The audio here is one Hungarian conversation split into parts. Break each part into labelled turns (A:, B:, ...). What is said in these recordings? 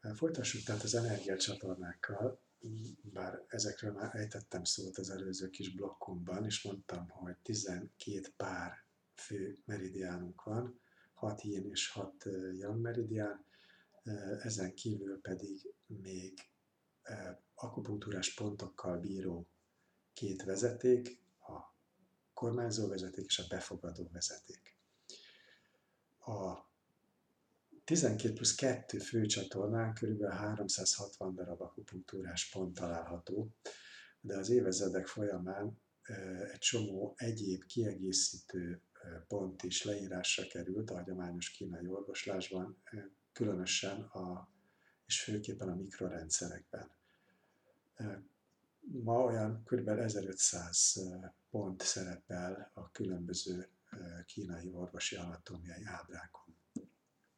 A: Folytassuk tehát az energiacsatornákkal, bár ezekről már ejtettem szót az előző kis blokkunkban, és mondtam, hogy 12 pár fő meridiánunk van, 6 yin és 6 yang meridián, ezen kívül pedig még akupunktúrás pontokkal bíró két vezeték, a kormányzó vezeték és a befogadó vezeték. A 12 plusz 2 főcsatornán kb. 360 darab akupunktúrás pont található, de az évezredek folyamán egy csomó egyéb kiegészítő pont is leírásra került a hagyományos kínai orvoslásban, különösen a, és főképpen a mikrorendszerekben. Ma olyan kb. 1500 pont szerepel a különböző kínai orvosi anatómiai ábrákon.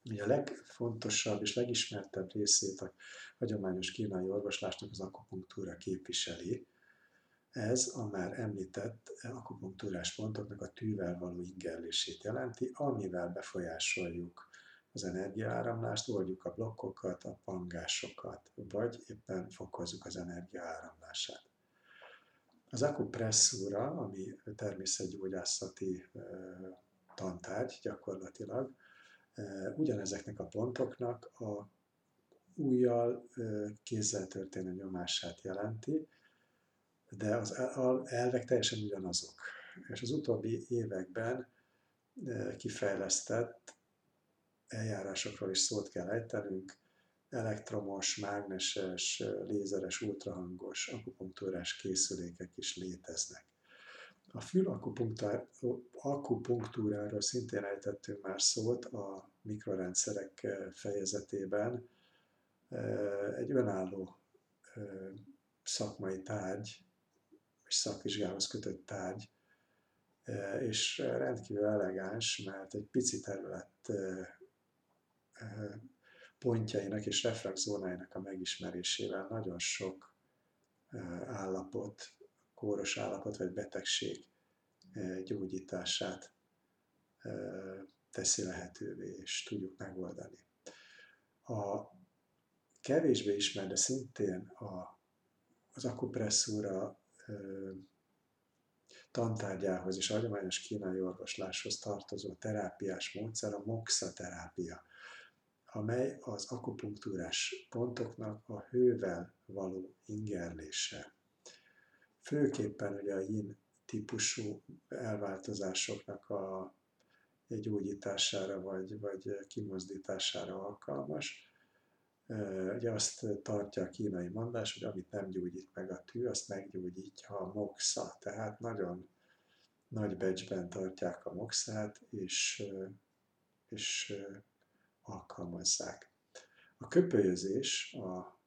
A: Ugye a legfontosabb és legismertebb részét a hagyományos kínai orvoslásnak az akupunktúra képviseli. Ez a már említett akupunktúrás pontoknak a tűvel való ingerlését jelenti, amivel befolyásoljuk az energiaáramlást, oldjuk a blokkokat, a pangásokat, vagy éppen fokozzuk az energiaáramlását. Az akupresszúra, ami természetgyógyászati tantárgy gyakorlatilag, ugyanezeknek a pontoknak a újjal kézzel történő nyomását jelenti, de az elvek teljesen ugyanazok. És az utóbbi években kifejlesztett eljárásokról is szót kell ejtenünk, elektromos, mágneses, lézeres, ultrahangos, akupunktúrás készülékek is léteznek. A fül akupunktúráról szintén ejtettünk már szót a mikrorendszerek fejezetében. Egy önálló szakmai tárgy, és szakvizsgához kötött tárgy, és rendkívül elegáns, mert egy pici terület pontjainak és reflexzónáinak a megismerésével nagyon sok állapot, kóros állapot vagy betegség gyógyítását teszi lehetővé, és tudjuk megoldani. A kevésbé ismert, de szintén a, az akupresszúra tantárgyához és hagyományos kínai orvosláshoz tartozó terápiás módszer a moxa terápia amely az akupunktúrás pontoknak a hővel való ingerlése. Főképpen ugye a yin típusú elváltozásoknak a gyógyítására vagy, vagy kimozdítására alkalmas. Ugye azt tartja a kínai mondás, hogy amit nem gyógyít meg a tű, azt meggyógyítja a moxa. Tehát nagyon nagy becsben tartják a moxát, és, és alkalmazzák. A köpölyözés a,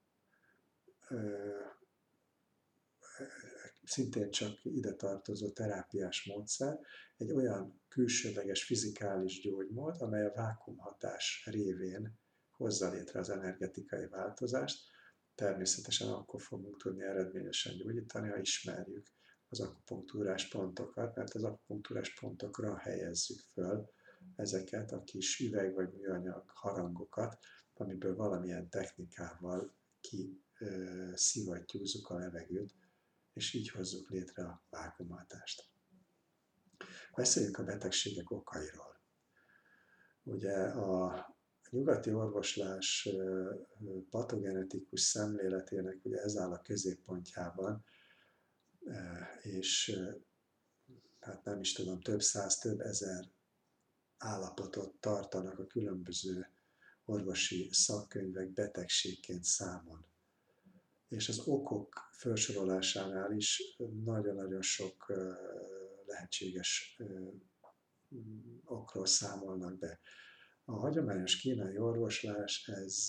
A: szintén csak ide tartozó terápiás módszer, egy olyan külsőleges fizikális gyógymód, amely a vákumhatás révén hozza létre az energetikai változást. Természetesen akkor fogunk tudni eredményesen gyógyítani, ha ismerjük az akupunktúrás pontokat, mert az akupunktúrás pontokra helyezzük föl ezeket a kis üveg vagy műanyag harangokat, amiből valamilyen technikával ki szivattyúzzuk a levegőt, és így hozzuk létre a vákumatást. Beszéljünk a betegségek okairól. Ugye a nyugati orvoslás patogenetikus szemléletének ugye ez áll a középpontjában, és hát nem is tudom, több száz, több ezer állapotot tartanak a különböző orvosi szakkönyvek betegségként számon. És az okok felsorolásánál is nagyon-nagyon sok lehetséges okról számolnak be. A hagyományos kínai orvoslás ez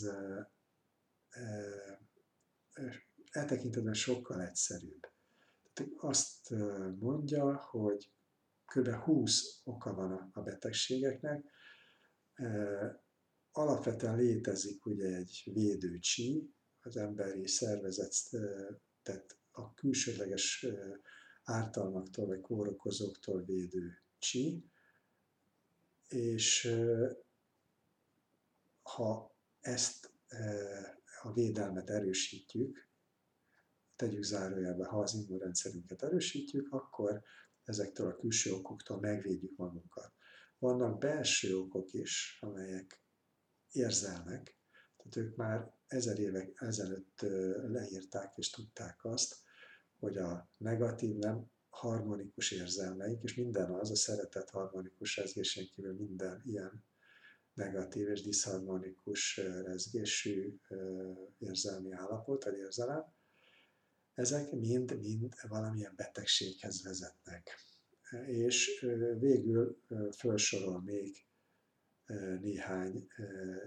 A: e tekintetben sokkal egyszerűbb. Tehát azt mondja, hogy kb. 20 oka van a betegségeknek. Alapvetően létezik ugye egy védőcsí, az emberi szervezet tehát a külsőleges ártalmaktól vagy kórokozóktól védő csí, és ha ezt a védelmet erősítjük, tegyük zárójelbe, ha az immunrendszerünket erősítjük, akkor ezektől a külső okoktól megvédjük magunkat. Vannak belső okok is, amelyek érzelmek, tehát ők már ezer évek ezelőtt leírták és tudták azt, hogy a negatív, nem harmonikus érzelmeink, és minden az, a szeretet harmonikus rezgésén kívül minden ilyen negatív és diszharmonikus rezgésű érzelmi állapot, vagy érzelem, ezek mind-mind valamilyen betegséghez vezetnek. És végül felsorol még néhány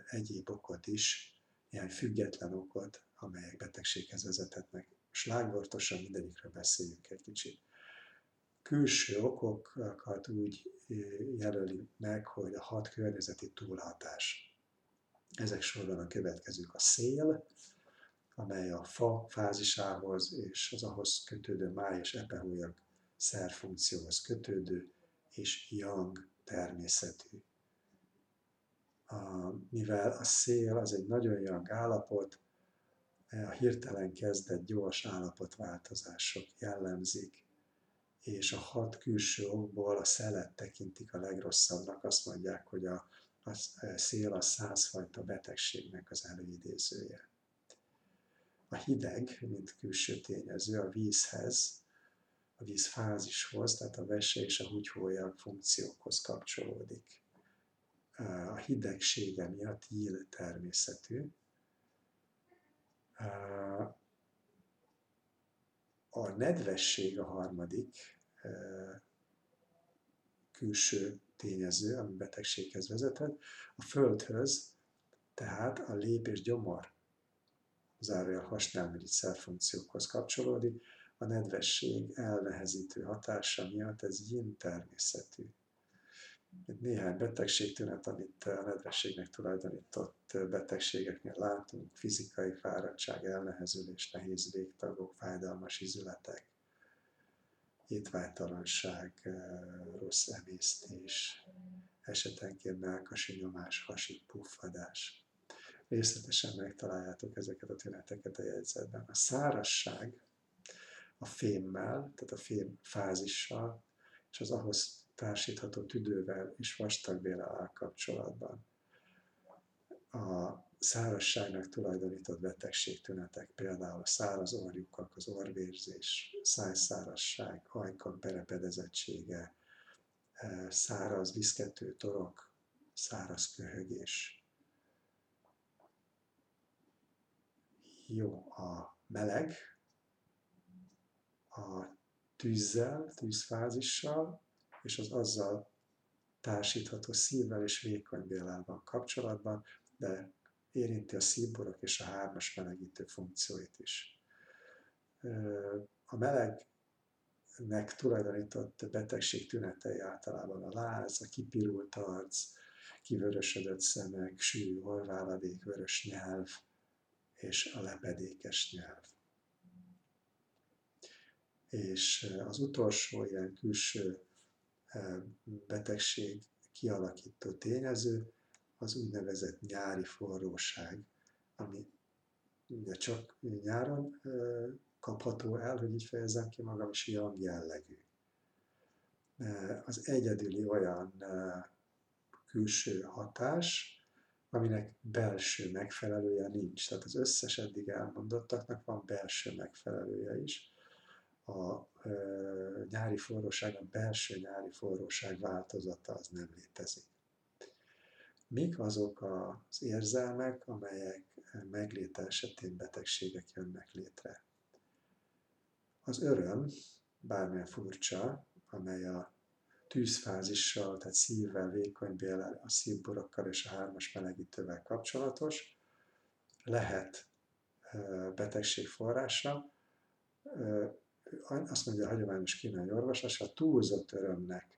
A: egyéb okot is, néhány független okot, amelyek betegséghez vezethetnek. Slágvortosan mindegyikről beszéljünk egy kicsit. Külső okokat úgy jelöli meg, hogy a hat környezeti túlhatás. Ezek sorban a következők a szél, amely a fa fázisához és az ahhoz kötődő máj és epehújak szerfunkcióhoz kötődő és yang természetű. Mivel a szél az egy nagyon yang állapot, a hirtelen kezdett gyors állapotváltozások jellemzik, és a hat külső okból a szelet tekintik a legrosszabbnak, azt mondják, hogy a, a szél a százfajta betegségnek az előidézője. A hideg, mint külső tényező, a vízhez, a vízfázishoz, tehát a vese és a húgyhólyag funkciókhoz kapcsolódik. A hidegsége miatt jíl természetű. A nedvesség a harmadik külső tényező, ami betegséghez vezethet. A földhöz, tehát a lép és gyomor zárójel hasnyálmirigy szerfunkciókhoz kapcsolódik, a nedvesség elnehezítő hatása miatt ez yin természetű. Néhány betegségtünet, amit a nedvességnek tulajdonított betegségeknél látunk, fizikai fáradtság, elnehezülés, nehéz végtagok, fájdalmas izületek, étvágytalanság, rossz emésztés, esetenként melkasi nyomás, hasi puffadás részletesen megtaláljátok ezeket a tüneteket a jegyzetben. A szárasság a fémmel, tehát a fém fázissal, és az ahhoz társítható tüdővel és vastagbélel áll kapcsolatban. A szárasságnak tulajdonított betegségtünetek, például a száraz orjukak, az orvérzés, szájszárasság, ajkak berepedezettsége, eh, száraz viszkető torok, száraz köhögés, jó a meleg, a tűzzel, tűzfázissal, és az azzal társítható szívvel és vékony bélával kapcsolatban, de érinti a szívborok és a hármas melegítő funkcióit is. A melegnek tulajdonított betegség tünetei általában a láz, a kipirult arc, kivörösödött szemek, sűrű orváladék, vörös nyelv, és a lepedékes nyelv. És az utolsó ilyen külső betegség kialakító tényező az úgynevezett nyári forróság, ami ugye csak nyáron kapható el, hogy így fejezzem ki magam, és yang jellegű. Az egyedüli olyan külső hatás, aminek belső megfelelője nincs. Tehát az összes eddig elmondottaknak van belső megfelelője is. A nyári forróság, a belső nyári forróság változata az nem létezik. Mik azok az érzelmek, amelyek megléte esetén betegségek jönnek létre? Az öröm, bármilyen furcsa, amely a tűzfázissal, tehát szívvel, vékony bélel, a szívborokkal és a hármas melegítővel kapcsolatos, lehet betegség forrása. Azt mondja a hagyományos kínai orvos, a túlzott örömnek